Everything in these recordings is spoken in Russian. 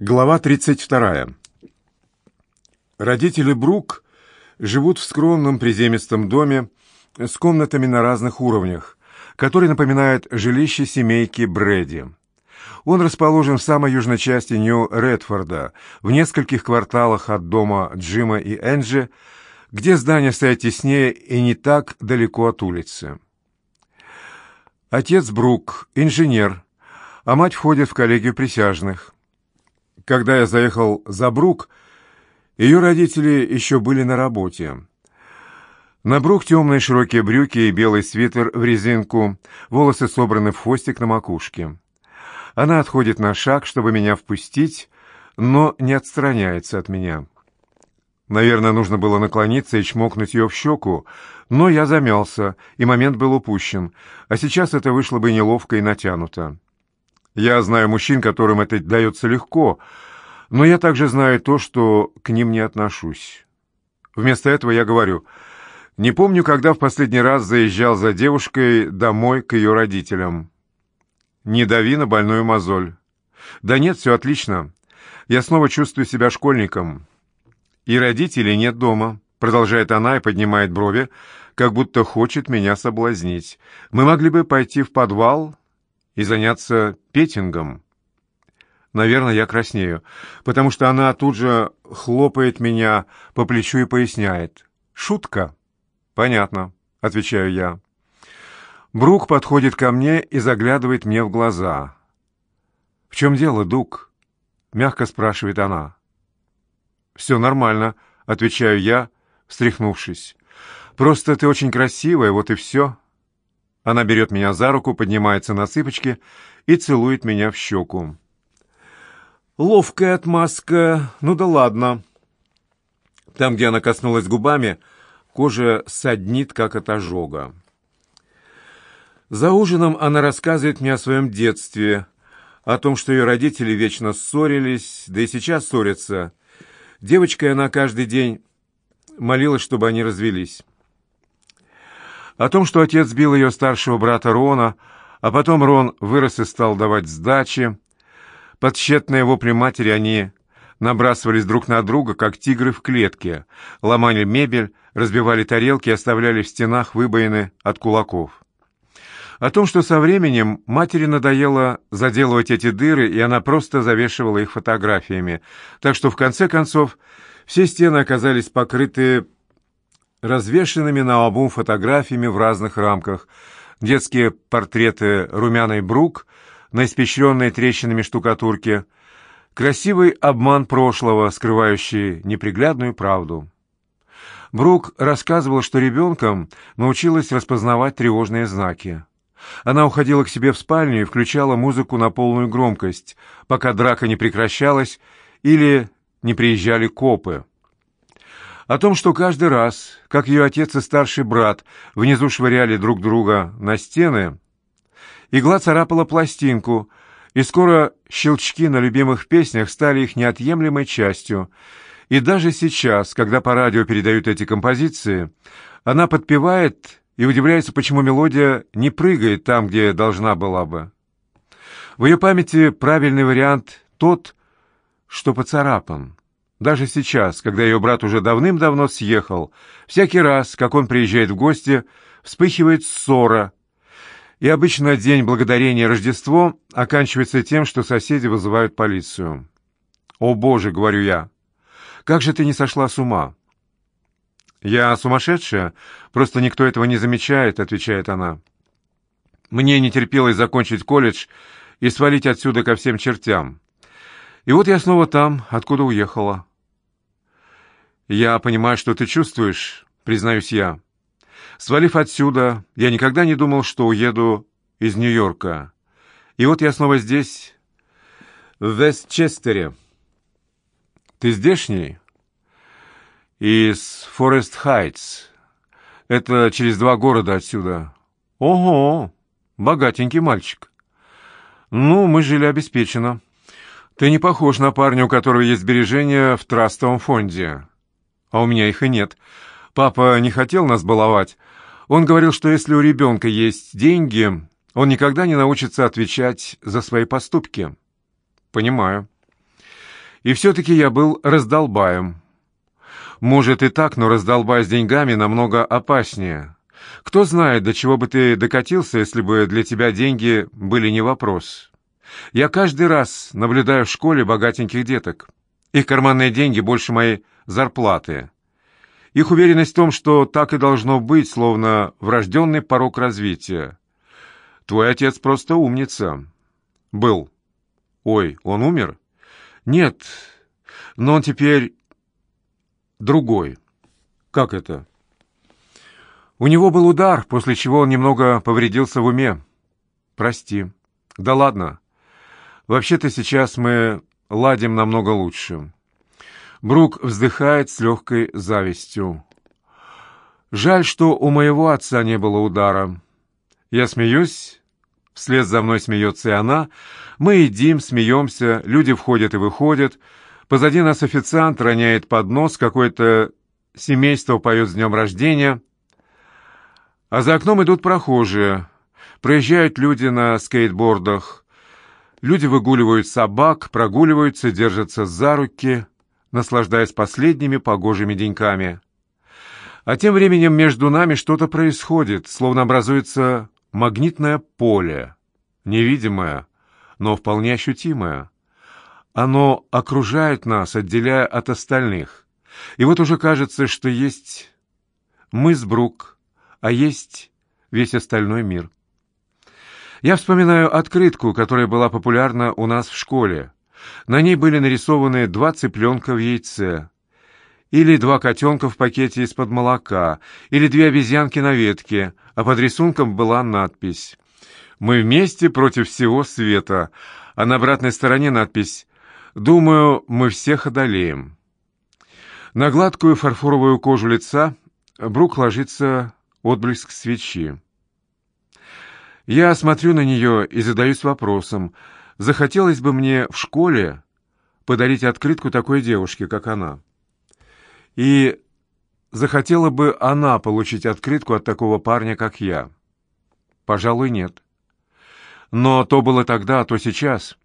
Глава 32. Родители Брук живут в скромном приземистом доме с комнатами на разных уровнях, который напоминает жилище семейки Брэди. Он расположен в самой южной части Нью-Редфорда, в нескольких кварталах от дома Джима и Энджи, где здания стоят теснее и не так далеко от улицы. Отец Брук – инженер, а мать входит в коллегию присяжных – когда я заехал за Брук, ее родители еще были на работе. На Брук темные широкие брюки и белый свитер в резинку, волосы собраны в хвостик на макушке. Она отходит на шаг, чтобы меня впустить, но не отстраняется от меня. Наверное, нужно было наклониться и чмокнуть ее в щеку, но я замялся, и момент был упущен, а сейчас это вышло бы неловко и натянуто. Я знаю мужчин, которым это дается легко, но я также знаю то, что к ним не отношусь. Вместо этого я говорю, не помню, когда в последний раз заезжал за девушкой домой к ее родителям. Не дави на больную мозоль. Да нет, все отлично. Я снова чувствую себя школьником. И родителей нет дома, продолжает она и поднимает брови, как будто хочет меня соблазнить. Мы могли бы пойти в подвал и заняться петингом. Наверное, я краснею, потому что она тут же хлопает меня по плечу и поясняет. «Шутка?» «Понятно», — отвечаю я. Брук подходит ко мне и заглядывает мне в глаза. «В чем дело, Дук?» — мягко спрашивает она. «Все нормально», — отвечаю я, встряхнувшись. «Просто ты очень красивая, вот и все». Она берет меня за руку, поднимается на цыпочки и целует меня в щеку. Ловкая отмазка, ну да ладно. Там, где она коснулась губами, кожа саднит, как от ожога. За ужином она рассказывает мне о своем детстве, о том, что ее родители вечно ссорились, да и сейчас ссорятся. Девочкой она каждый день молилась, чтобы они развелись о том, что отец бил ее старшего брата Рона, а потом Рон вырос и стал давать сдачи. Под тщетные вопли матери они набрасывались друг на друга, как тигры в клетке, ломали мебель, разбивали тарелки и оставляли в стенах выбоины от кулаков. О том, что со временем матери надоело заделывать эти дыры, и она просто завешивала их фотографиями, так что в конце концов все стены оказались покрыты развешенными на обум фотографиями в разных рамках, детские портреты румяной Брук на испещренной трещинами штукатурке, красивый обман прошлого, скрывающий неприглядную правду. Брук рассказывал, что ребенком научилась распознавать тревожные знаки. Она уходила к себе в спальню и включала музыку на полную громкость, пока драка не прекращалась или не приезжали копы о том, что каждый раз, как ее отец и старший брат внизу швыряли друг друга на стены, игла царапала пластинку, и скоро щелчки на любимых песнях стали их неотъемлемой частью. И даже сейчас, когда по радио передают эти композиции, она подпевает и удивляется, почему мелодия не прыгает там, где должна была бы. В ее памяти правильный вариант тот, что поцарапан. Даже сейчас, когда ее брат уже давным-давно съехал, всякий раз, как он приезжает в гости, вспыхивает ссора. И обычно день благодарения Рождество оканчивается тем, что соседи вызывают полицию. «О, Боже!» — говорю я. «Как же ты не сошла с ума?» «Я сумасшедшая, просто никто этого не замечает», — отвечает она. «Мне не терпелось закончить колледж и свалить отсюда ко всем чертям. И вот я снова там, откуда уехала». «Я понимаю, что ты чувствуешь», — признаюсь я. «Свалив отсюда, я никогда не думал, что уеду из Нью-Йорка. И вот я снова здесь, в Вестчестере. Ты здешний?» «Из Форест-Хайтс. Это через два города отсюда». «Ого! Богатенький мальчик». «Ну, мы жили обеспеченно. Ты не похож на парня, у которого есть сбережения в трастовом фонде» а у меня их и нет. Папа не хотел нас баловать. Он говорил, что если у ребенка есть деньги, он никогда не научится отвечать за свои поступки. Понимаю. И все-таки я был раздолбаем. Может и так, но раздолбай с деньгами намного опаснее. Кто знает, до чего бы ты докатился, если бы для тебя деньги были не вопрос. Я каждый раз наблюдаю в школе богатеньких деток. Их карманные деньги больше моей зарплаты. Их уверенность в том, что так и должно быть, словно врожденный порог развития. Твой отец просто умница. Был. Ой, он умер? Нет, но он теперь другой. Как это? У него был удар, после чего он немного повредился в уме. Прости. Да ладно. Вообще-то сейчас мы ладим намного лучше. Брук вздыхает с легкой завистью. Жаль, что у моего отца не было удара. Я смеюсь, вслед за мной смеется и она. Мы едим, смеемся, люди входят и выходят. Позади нас официант роняет поднос, какое-то семейство поет с днем рождения. А за окном идут прохожие. Проезжают люди на скейтбордах. Люди выгуливают собак, прогуливаются, держатся за руки, наслаждаясь последними погожими деньками. А тем временем между нами что-то происходит, словно образуется магнитное поле, невидимое, но вполне ощутимое. Оно окружает нас, отделяя от остальных. И вот уже кажется, что есть мы с Брук, а есть весь остальной мир. Я вспоминаю открытку, которая была популярна у нас в школе. На ней были нарисованы два цыпленка в яйце, или два котенка в пакете из-под молока, или две обезьянки на ветке, а под рисунком была надпись «Мы вместе против всего света», а на обратной стороне надпись «Думаю, мы всех одолеем». На гладкую фарфоровую кожу лица Брук ложится отблеск свечи. Я смотрю на нее и задаюсь вопросом, захотелось бы мне в школе подарить открытку такой девушке, как она. И захотела бы она получить открытку от такого парня, как я? Пожалуй, нет. Но то было тогда, а то сейчас.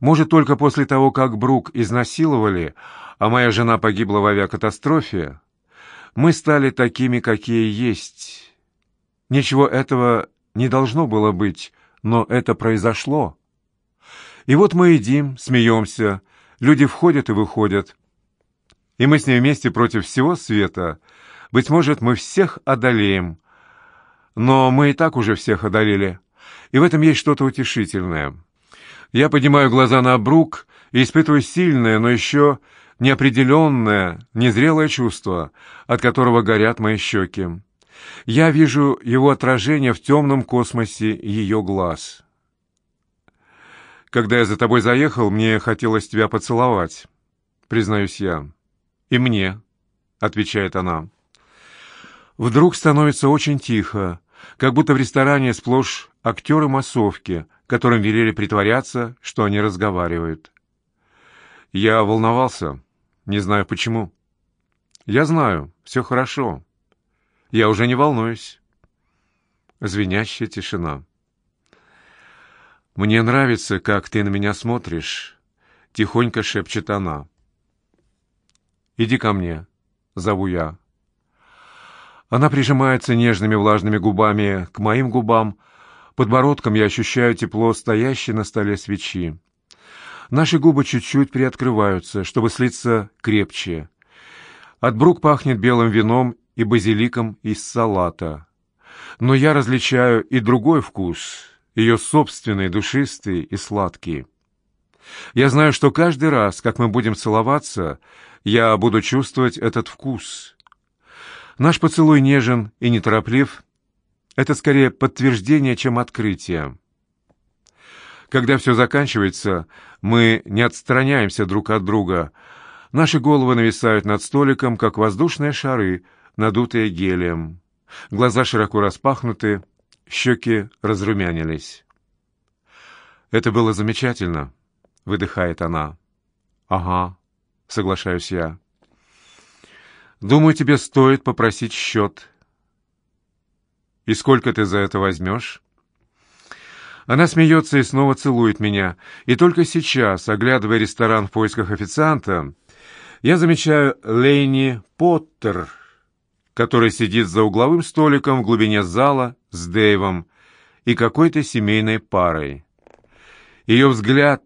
Может, только после того, как Брук изнасиловали, а моя жена погибла в авиакатастрофе, мы стали такими, какие есть. Ничего этого не должно было быть, но это произошло. И вот мы едим, смеемся, люди входят и выходят. И мы с ней вместе против всего света. Быть может, мы всех одолеем. Но мы и так уже всех одолели. И в этом есть что-то утешительное. Я поднимаю глаза на Брук и испытываю сильное, но еще неопределенное, незрелое чувство, от которого горят мои щеки. Я вижу его отражение в темном космосе ее глаз. Когда я за тобой заехал, мне хотелось тебя поцеловать, признаюсь я. И мне, отвечает она. Вдруг становится очень тихо, как будто в ресторане сплошь актеры массовки, которым велели притворяться, что они разговаривают. Я волновался, не знаю почему. Я знаю, все хорошо. Я уже не волнуюсь. Звенящая тишина. «Мне нравится, как ты на меня смотришь», — тихонько шепчет она. «Иди ко мне», — зову я. Она прижимается нежными влажными губами к моим губам. Подбородком я ощущаю тепло стоящей на столе свечи. Наши губы чуть-чуть приоткрываются, чтобы слиться крепче. От брук пахнет белым вином и базиликом из салата. Но я различаю и другой вкус, ее собственный, душистый и сладкий. Я знаю, что каждый раз, как мы будем целоваться, я буду чувствовать этот вкус. Наш поцелуй нежен и нетороплив. Это скорее подтверждение, чем открытие. Когда все заканчивается, мы не отстраняемся друг от друга. Наши головы нависают над столиком, как воздушные шары — надутые гелием. Глаза широко распахнуты, щеки разрумянились. «Это было замечательно», — выдыхает она. «Ага», — соглашаюсь я. «Думаю, тебе стоит попросить счет». «И сколько ты за это возьмешь?» Она смеется и снова целует меня. И только сейчас, оглядывая ресторан в поисках официанта, я замечаю Лейни Поттер, который сидит за угловым столиком в глубине зала с Дэйвом и какой-то семейной парой. Ее взгляд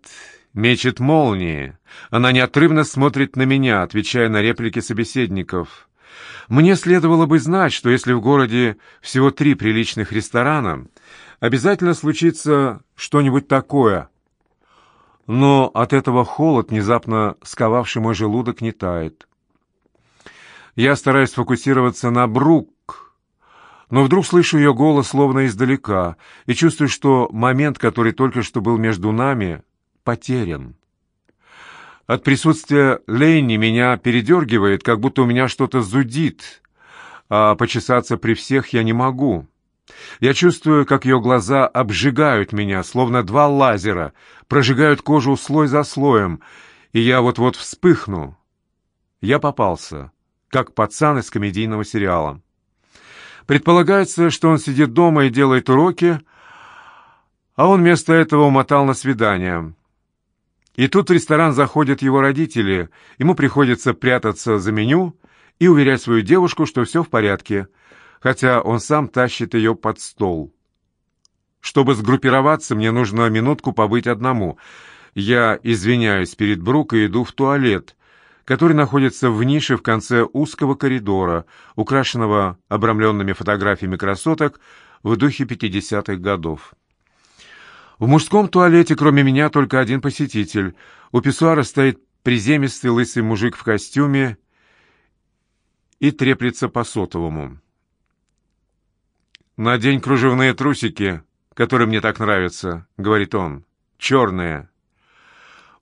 мечет молнии. Она неотрывно смотрит на меня, отвечая на реплики собеседников. Мне следовало бы знать, что если в городе всего три приличных ресторана, обязательно случится что-нибудь такое. Но от этого холод, внезапно сковавший мой желудок, не тает. Я стараюсь сфокусироваться на Брук, но вдруг слышу ее голос словно издалека и чувствую, что момент, который только что был между нами, потерян. От присутствия Лейни меня передергивает, как будто у меня что-то зудит, а почесаться при всех я не могу. Я чувствую, как ее глаза обжигают меня, словно два лазера, прожигают кожу слой за слоем, и я вот-вот вспыхну. Я попался, как пацан из комедийного сериала. Предполагается, что он сидит дома и делает уроки, а он вместо этого умотал на свидание. И тут в ресторан заходят его родители, ему приходится прятаться за меню и уверять свою девушку, что все в порядке — хотя он сам тащит ее под стол. Чтобы сгруппироваться, мне нужно минутку побыть одному. Я извиняюсь перед Брук и иду в туалет, который находится в нише в конце узкого коридора, украшенного обрамленными фотографиями красоток в духе 50-х годов. В мужском туалете, кроме меня, только один посетитель. У писсуара стоит приземистый лысый мужик в костюме и треплется по сотовому. «Надень кружевные трусики, которые мне так нравятся», — говорит он. «Черные».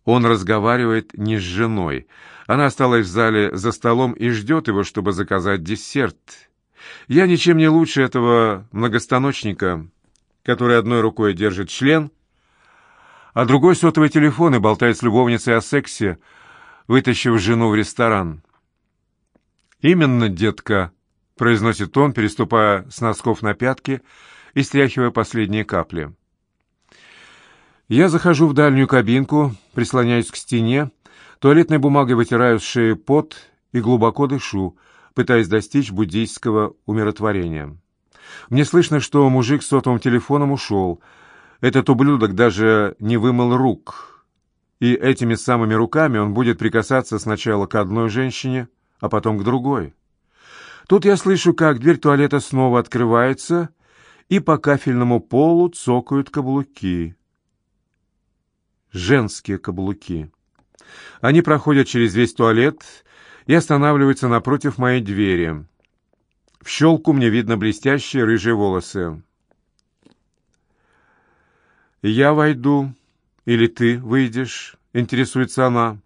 Он разговаривает не с женой. Она осталась в зале за столом и ждет его, чтобы заказать десерт. Я ничем не лучше этого многостаночника, который одной рукой держит член, а другой сотовый телефон и болтает с любовницей о сексе, вытащив жену в ресторан. «Именно, детка», — произносит он, переступая с носков на пятки и стряхивая последние капли. Я захожу в дальнюю кабинку, прислоняюсь к стене, туалетной бумагой вытираю с шеи пот и глубоко дышу, пытаясь достичь буддийского умиротворения. Мне слышно, что мужик с сотовым телефоном ушел. Этот ублюдок даже не вымыл рук. И этими самыми руками он будет прикасаться сначала к одной женщине, а потом к другой. Тут я слышу, как дверь туалета снова открывается, и по кафельному полу цокают каблуки. Женские каблуки. Они проходят через весь туалет и останавливаются напротив моей двери. В щелку мне видно блестящие рыжие волосы. «Я войду, или ты выйдешь?» — интересуется она.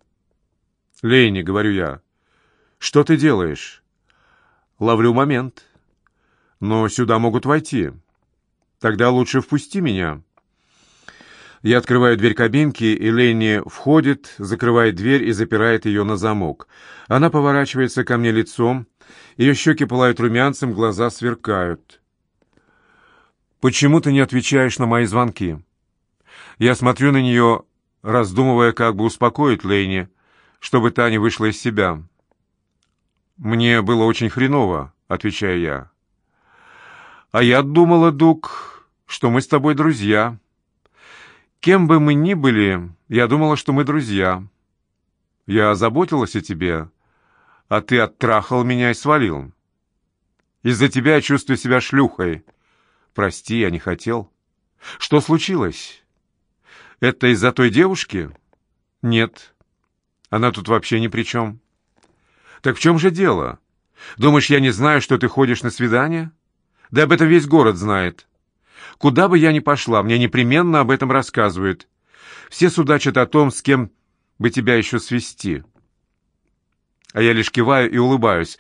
«Лейни», — говорю я, — «что ты делаешь?» Ловлю момент. Но сюда могут войти. Тогда лучше впусти меня. Я открываю дверь кабинки, и Ленни входит, закрывает дверь и запирает ее на замок. Она поворачивается ко мне лицом, ее щеки пылают румянцем, глаза сверкают. «Почему ты не отвечаешь на мои звонки?» Я смотрю на нее, раздумывая, как бы успокоить Лейни, чтобы та не вышла из себя. «Мне было очень хреново», — отвечаю я. «А я думала, Дук, что мы с тобой друзья. Кем бы мы ни были, я думала, что мы друзья. Я заботилась о тебе, а ты оттрахал меня и свалил. Из-за тебя я чувствую себя шлюхой. Прости, я не хотел. Что случилось? Это из-за той девушки? Нет. Она тут вообще ни при чем». Так в чем же дело? Думаешь, я не знаю, что ты ходишь на свидание? Да об этом весь город знает. Куда бы я ни пошла, мне непременно об этом рассказывают. Все судачат о том, с кем бы тебя еще свести. А я лишь киваю и улыбаюсь,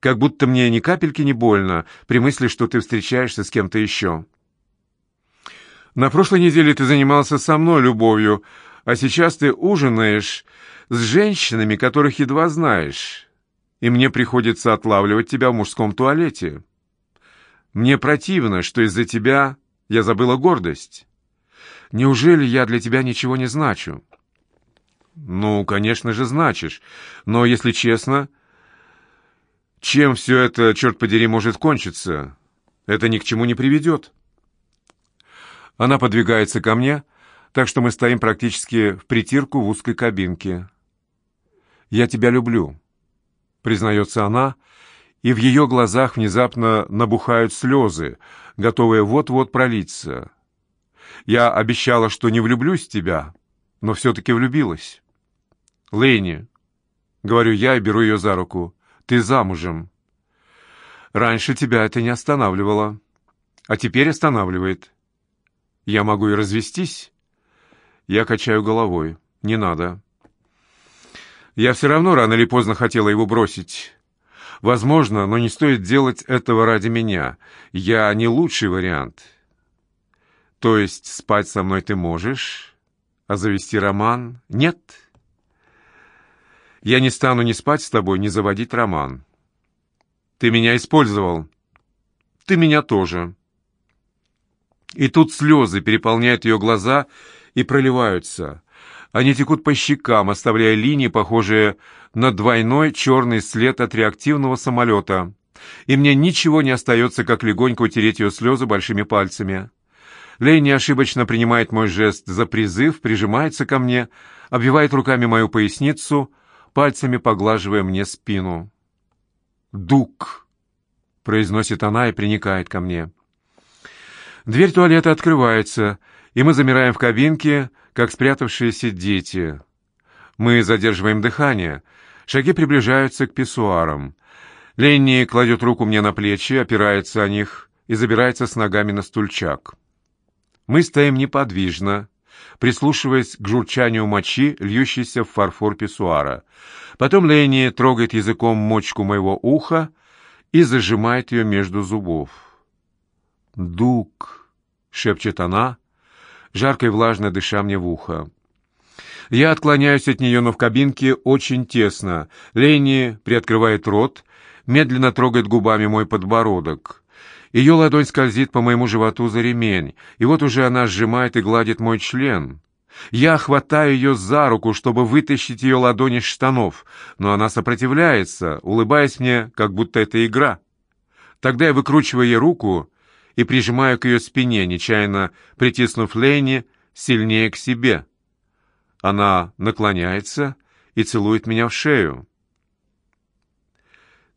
как будто мне ни капельки не больно при мысли, что ты встречаешься с кем-то еще. На прошлой неделе ты занимался со мной любовью, а сейчас ты ужинаешь с женщинами, которых едва знаешь и мне приходится отлавливать тебя в мужском туалете. Мне противно, что из-за тебя я забыла гордость. Неужели я для тебя ничего не значу?» «Ну, конечно же, значишь. Но, если честно, чем все это, черт подери, может кончиться? Это ни к чему не приведет». Она подвигается ко мне, так что мы стоим практически в притирку в узкой кабинке. «Я тебя люблю», — признается она, и в ее глазах внезапно набухают слезы, готовые вот-вот пролиться. «Я обещала, что не влюблюсь в тебя, но все-таки влюбилась». «Лэйни», — говорю я и беру ее за руку, — «ты замужем». «Раньше тебя это не останавливало, а теперь останавливает». «Я могу и развестись». Я качаю головой. «Не надо». Я все равно рано или поздно хотела его бросить. Возможно, но не стоит делать этого ради меня. Я не лучший вариант. То есть спать со мной ты можешь, а завести роман нет? Я не стану ни спать с тобой, ни заводить роман. Ты меня использовал. Ты меня тоже. И тут слезы переполняют ее глаза и проливаются. Они текут по щекам, оставляя линии, похожие на двойной черный след от реактивного самолета. И мне ничего не остается, как легонько утереть ее слезы большими пальцами. Лейни ошибочно принимает мой жест за призыв, прижимается ко мне, обвивает руками мою поясницу, пальцами поглаживая мне спину. «Дук!» — произносит она и приникает ко мне. Дверь туалета открывается, и мы замираем в кабинке, как спрятавшиеся дети. Мы задерживаем дыхание. Шаги приближаются к писсуарам. Ленни кладет руку мне на плечи, опирается о них и забирается с ногами на стульчак. Мы стоим неподвижно, прислушиваясь к журчанию мочи, льющейся в фарфор писсуара. Потом Ленни трогает языком мочку моего уха и зажимает ее между зубов. «Дук!» — шепчет она, жарко и влажно дыша мне в ухо. Я отклоняюсь от нее, но в кабинке очень тесно. Ленни приоткрывает рот, медленно трогает губами мой подбородок. Ее ладонь скользит по моему животу за ремень, и вот уже она сжимает и гладит мой член. Я хватаю ее за руку, чтобы вытащить ее ладонь из штанов, но она сопротивляется, улыбаясь мне, как будто это игра. Тогда я выкручиваю ей руку и прижимаю к ее спине, нечаянно притиснув Лейни сильнее к себе. Она наклоняется и целует меня в шею.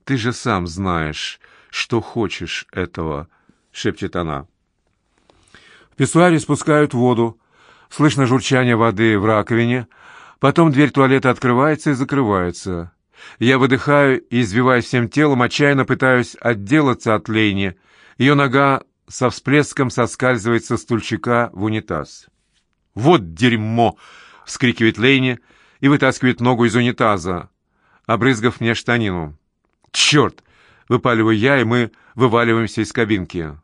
«Ты же сам знаешь, что хочешь этого», — шепчет она. В писсуаре спускают воду, слышно журчание воды в раковине, потом дверь туалета открывается и закрывается. Я выдыхаю и, извиваясь всем телом, отчаянно пытаюсь отделаться от Лейни. Ее нога со всплеском соскальзывает со стульчика в унитаз. «Вот дерьмо!» — вскрикивает Лейни и вытаскивает ногу из унитаза, обрызгав мне штанину. «Черт!» — выпаливаю я, и мы вываливаемся из кабинки.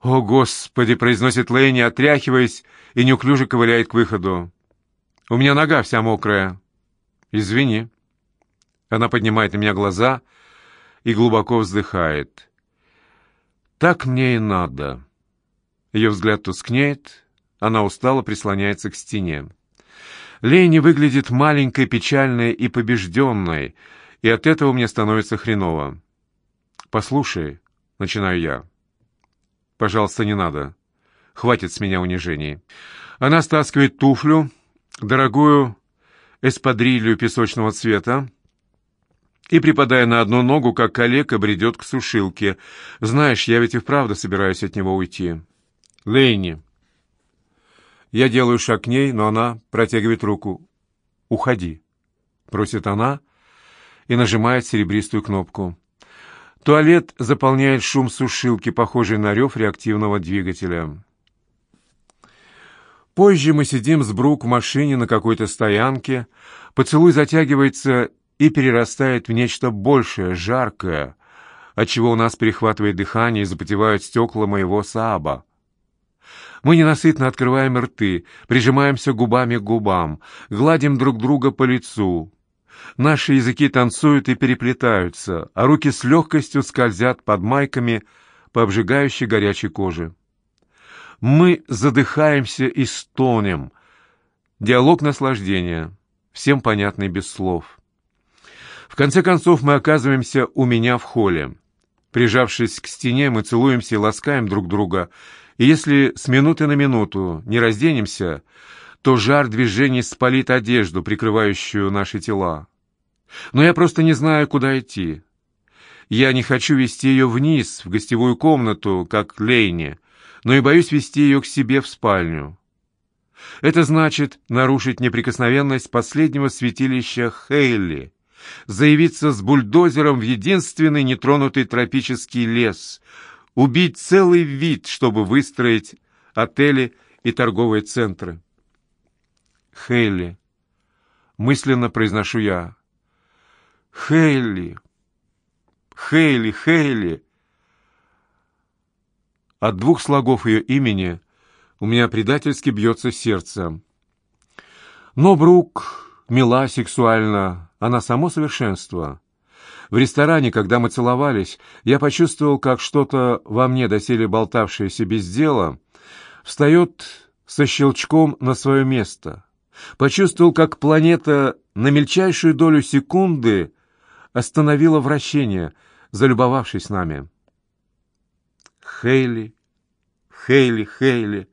«О, Господи!» — произносит Лейни, отряхиваясь, и неуклюже ковыляет к выходу. «У меня нога вся мокрая». «Извини». Она поднимает на меня глаза и глубоко вздыхает. Так мне и надо. Ее взгляд тускнеет, она устало прислоняется к стене. Лейни выглядит маленькой, печальной и побежденной, и от этого мне становится хреново. «Послушай», — начинаю я. «Пожалуйста, не надо. Хватит с меня унижений». Она стаскивает туфлю, дорогую эспадрилью песочного цвета, и, припадая на одну ногу, как калека, бредет к сушилке. «Знаешь, я ведь и вправду собираюсь от него уйти». «Лейни». Я делаю шаг к ней, но она протягивает руку. «Уходи», — просит она и нажимает серебристую кнопку. Туалет заполняет шум сушилки, похожий на рев реактивного двигателя. Позже мы сидим с Брук в машине на какой-то стоянке. Поцелуй затягивается и перерастает в нечто большее, жаркое, отчего у нас перехватывает дыхание и запотевают стекла моего Сааба. Мы ненасытно открываем рты, прижимаемся губами к губам, гладим друг друга по лицу. Наши языки танцуют и переплетаются, а руки с легкостью скользят под майками по обжигающей горячей коже. Мы задыхаемся и стонем. Диалог наслаждения, всем понятный без слов. В конце концов мы оказываемся у меня в холле. Прижавшись к стене, мы целуемся и ласкаем друг друга. И если с минуты на минуту не разденемся, то жар движений спалит одежду, прикрывающую наши тела. Но я просто не знаю, куда идти. Я не хочу вести ее вниз, в гостевую комнату, как Лейне, но и боюсь вести ее к себе в спальню. Это значит нарушить неприкосновенность последнего святилища Хейли, заявиться с бульдозером в единственный нетронутый тропический лес, убить целый вид, чтобы выстроить отели и торговые центры. Хейли. Мысленно произношу я. Хейли. Хейли, Хейли. От двух слогов ее имени у меня предательски бьется сердце. Но Брук мила сексуально, она само совершенство. В ресторане, когда мы целовались, я почувствовал, как что-то во мне, доселе болтавшееся без дела, встает со щелчком на свое место. Почувствовал, как планета на мельчайшую долю секунды остановила вращение, залюбовавшись нами. Хейли, Хейли, Хейли.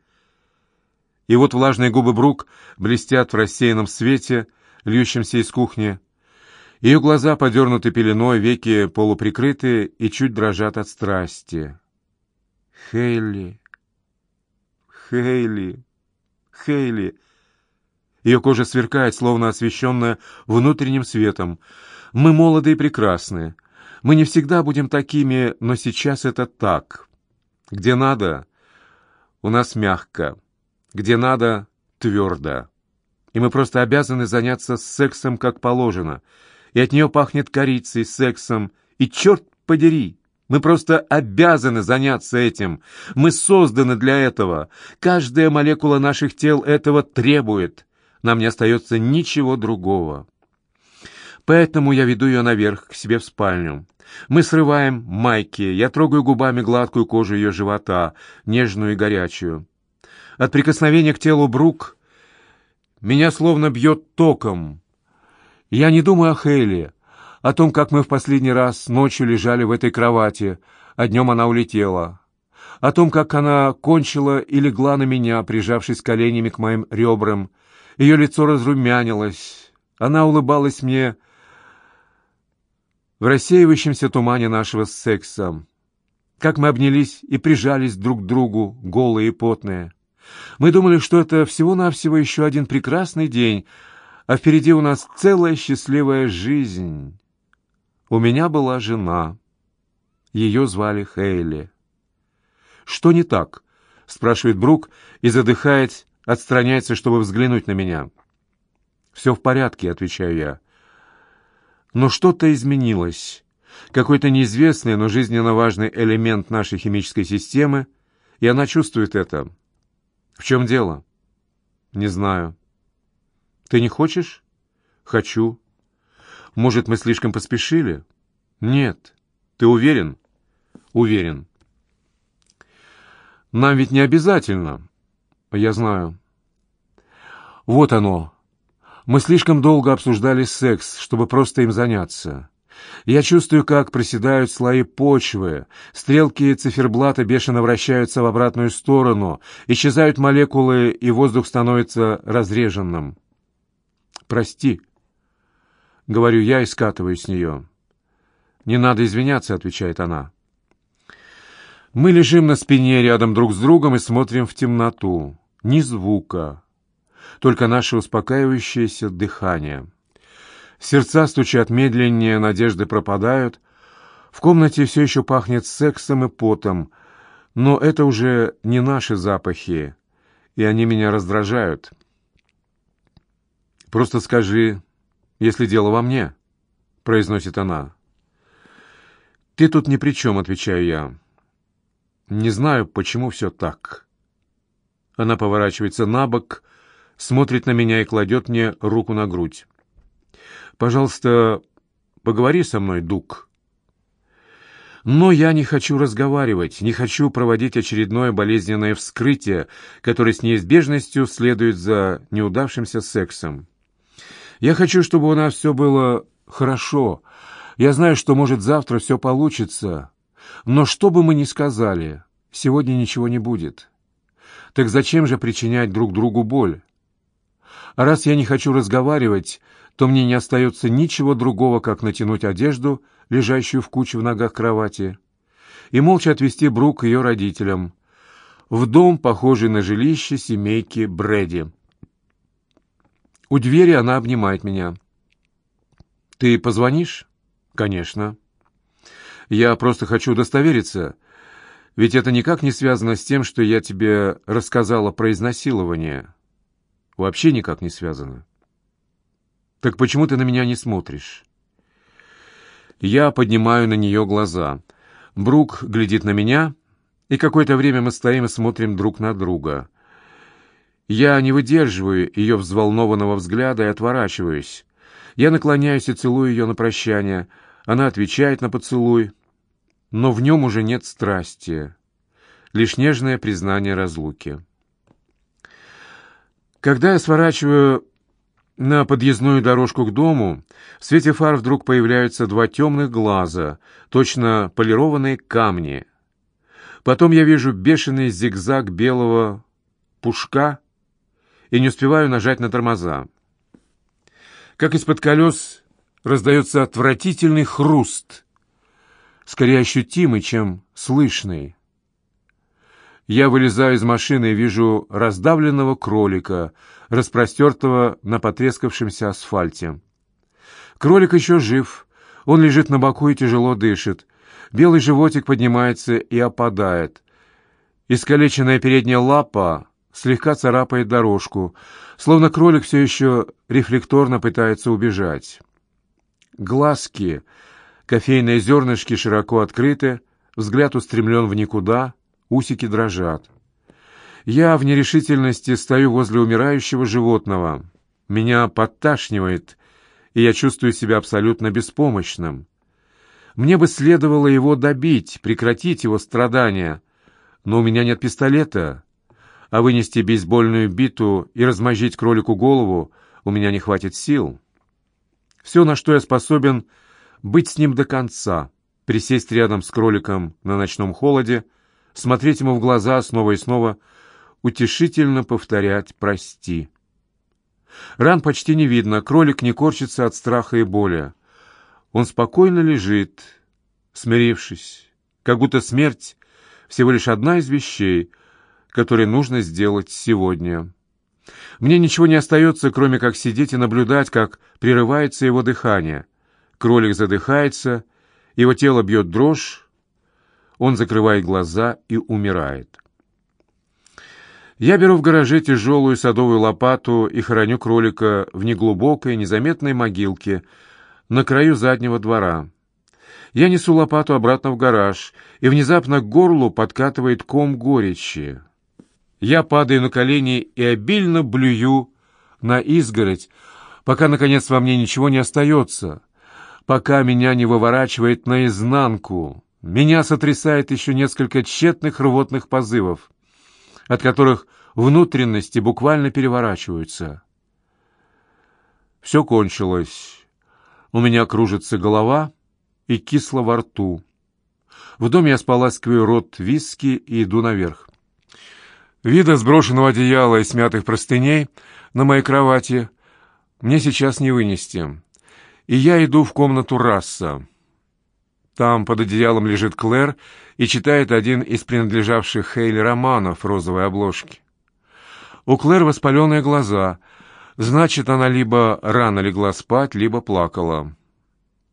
И вот влажные губы Брук блестят в рассеянном свете, льющемся из кухни. Ее глаза подернуты пеленой, веки полуприкрыты и чуть дрожат от страсти. Хейли, Хейли, Хейли. Ее кожа сверкает, словно освещенная внутренним светом. Мы молоды и прекрасны. Мы не всегда будем такими, но сейчас это так. Где надо, у нас мягко. Где надо, твердо. И мы просто обязаны заняться сексом как положено. И от нее пахнет корицей, сексом. И черт подери, мы просто обязаны заняться этим. Мы созданы для этого. Каждая молекула наших тел этого требует. Нам не остается ничего другого. Поэтому я веду ее наверх, к себе в спальню. Мы срываем майки, я трогаю губами гладкую кожу ее живота, нежную и горячую. От прикосновения к телу Брук меня словно бьет током. Я не думаю о Хейли, о том, как мы в последний раз ночью лежали в этой кровати, а днем она улетела. О том, как она кончила и легла на меня, прижавшись коленями к моим ребрам, ее лицо разрумянилось. Она улыбалась мне в рассеивающемся тумане нашего секса. Как мы обнялись и прижались друг к другу, голые и потные. Мы думали, что это всего-навсего еще один прекрасный день, а впереди у нас целая счастливая жизнь. У меня была жена. Ее звали Хейли. «Что не так?» — спрашивает Брук и, задыхаясь, отстраняется, чтобы взглянуть на меня. «Все в порядке», — отвечаю я. «Но что-то изменилось. Какой-то неизвестный, но жизненно важный элемент нашей химической системы, и она чувствует это. В чем дело?» «Не знаю». «Ты не хочешь?» «Хочу». «Может, мы слишком поспешили?» «Нет». «Ты уверен?» «Уверен». «Нам ведь не обязательно». «Я знаю». Вот оно. Мы слишком долго обсуждали секс, чтобы просто им заняться. Я чувствую, как проседают слои почвы, стрелки циферблата бешено вращаются в обратную сторону, исчезают молекулы, и воздух становится разреженным. «Прости», — говорю я и скатываюсь с нее. «Не надо извиняться», — отвечает она. Мы лежим на спине рядом друг с другом и смотрим в темноту. Ни звука, только наше успокаивающееся дыхание. Сердца стучат медленнее, надежды пропадают. В комнате все еще пахнет сексом и потом, но это уже не наши запахи, и они меня раздражают. «Просто скажи, если дело во мне», — произносит она. «Ты тут ни при чем», — отвечаю я. «Не знаю, почему все так». Она поворачивается на бок, смотрит на меня и кладет мне руку на грудь. «Пожалуйста, поговори со мной, Дук». Но я не хочу разговаривать, не хочу проводить очередное болезненное вскрытие, которое с неизбежностью следует за неудавшимся сексом. Я хочу, чтобы у нас все было хорошо. Я знаю, что, может, завтра все получится. Но что бы мы ни сказали, сегодня ничего не будет. Так зачем же причинять друг другу боль? А раз я не хочу разговаривать, то мне не остается ничего другого, как натянуть одежду, лежащую в куче в ногах кровати, и молча отвезти Брук к ее родителям, в дом, похожий на жилище семейки Брэди. У двери она обнимает меня. «Ты позвонишь?» «Конечно». «Я просто хочу удостовериться, ведь это никак не связано с тем, что я тебе рассказала про изнасилование. Вообще никак не связано». «Так почему ты на меня не смотришь?» Я поднимаю на нее глаза. Брук глядит на меня, и какое-то время мы стоим и смотрим друг на друга. Я не выдерживаю ее взволнованного взгляда и отворачиваюсь. Я наклоняюсь и целую ее на прощание. Она отвечает на поцелуй, но в нем уже нет страсти, лишь нежное признание разлуки. Когда я сворачиваю на подъездную дорожку к дому в свете фар вдруг появляются два темных глаза, точно полированные камни. Потом я вижу бешеный зигзаг белого пушка и не успеваю нажать на тормоза. Как из-под колес раздается отвратительный хруст, скорее ощутимый, чем слышный. Я вылезаю из машины и вижу раздавленного кролика, распростертого на потрескавшемся асфальте. Кролик еще жив. Он лежит на боку и тяжело дышит. Белый животик поднимается и опадает. Искалеченная передняя лапа слегка царапает дорожку, словно кролик все еще рефлекторно пытается убежать. Глазки, кофейные зернышки широко открыты, взгляд устремлен в никуда — усики дрожат. Я в нерешительности стою возле умирающего животного. Меня подташнивает, и я чувствую себя абсолютно беспомощным. Мне бы следовало его добить, прекратить его страдания, но у меня нет пистолета, а вынести бейсбольную биту и размозжить кролику голову у меня не хватит сил. Все, на что я способен, быть с ним до конца, присесть рядом с кроликом на ночном холоде — смотреть ему в глаза снова и снова, утешительно повторять «прости». Ран почти не видно, кролик не корчится от страха и боли. Он спокойно лежит, смирившись, как будто смерть — всего лишь одна из вещей, которые нужно сделать сегодня. Мне ничего не остается, кроме как сидеть и наблюдать, как прерывается его дыхание. Кролик задыхается, его тело бьет дрожь, он закрывает глаза и умирает. Я беру в гараже тяжелую садовую лопату и хороню кролика в неглубокой, незаметной могилке на краю заднего двора. Я несу лопату обратно в гараж, и внезапно к горлу подкатывает ком горечи. Я падаю на колени и обильно блюю на изгородь, пока, наконец, во мне ничего не остается, пока меня не выворачивает наизнанку. Меня сотрясает еще несколько тщетных рвотных позывов, от которых внутренности буквально переворачиваются. Все кончилось. У меня кружится голова и кисло во рту. В доме я споласкиваю рот виски и иду наверх. Вида сброшенного одеяла и смятых простыней на моей кровати мне сейчас не вынести. И я иду в комнату Расса. Там под одеялом лежит Клэр и читает один из принадлежавших Хейли романов розовой обложки. У Клэр воспаленные глаза, значит, она либо рано легла спать, либо плакала.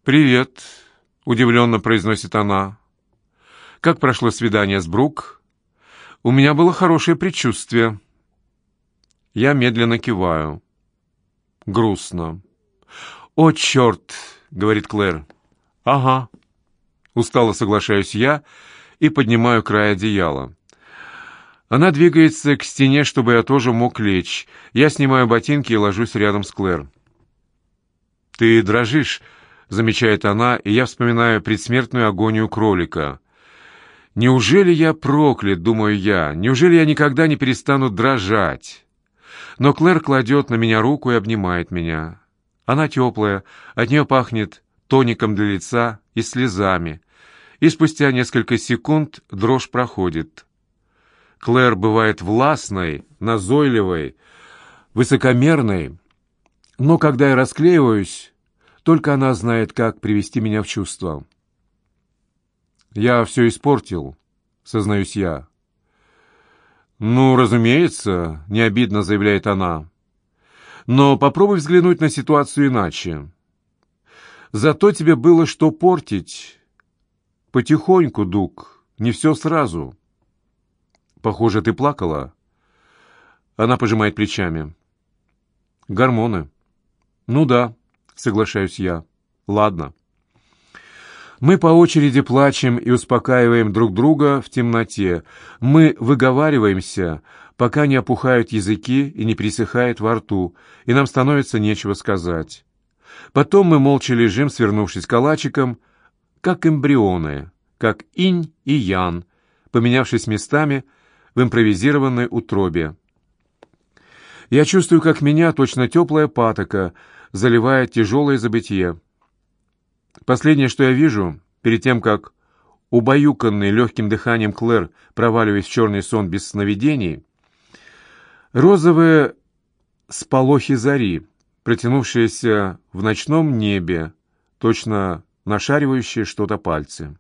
«Привет», — удивленно произносит она. «Как прошло свидание с Брук?» «У меня было хорошее предчувствие». Я медленно киваю. Грустно. «О, черт!» — говорит Клэр. «Ага», Устало соглашаюсь я и поднимаю край одеяла. Она двигается к стене, чтобы я тоже мог лечь. Я снимаю ботинки и ложусь рядом с Клэр. «Ты дрожишь», — замечает она, и я вспоминаю предсмертную агонию кролика. Неужели я проклят, думаю я, неужели я никогда не перестану дрожать? Но Клэр кладет на меня руку и обнимает меня. Она теплая, от нее пахнет тоником для лица и слезами. И спустя несколько секунд дрожь проходит. Клэр бывает властной, назойливой, высокомерной, но когда я расклеиваюсь, только она знает, как привести меня в чувство. Я все испортил, сознаюсь я. «Ну, разумеется», — не обидно заявляет она. «Но попробуй взглянуть на ситуацию иначе. Зато тебе было что портить. Потихоньку, Дуг, не все сразу». «Похоже, ты плакала». Она пожимает плечами. «Гормоны». «Ну да», — соглашаюсь я. «Ладно». Мы по очереди плачем и успокаиваем друг друга в темноте. Мы выговариваемся, пока не опухают языки и не пересыхает во рту, и нам становится нечего сказать. Потом мы молча лежим, свернувшись калачиком, как эмбрионы, как инь и ян, поменявшись местами в импровизированной утробе. Я чувствую, как меня, точно теплая патока, заливает тяжелое забытье. Последнее, что я вижу, перед тем, как, убаюканный легким дыханием Клэр, проваливаясь в черный сон без сновидений, розовые сполохи зари, протянувшиеся в ночном небе, точно нашаривающие что-то пальцы.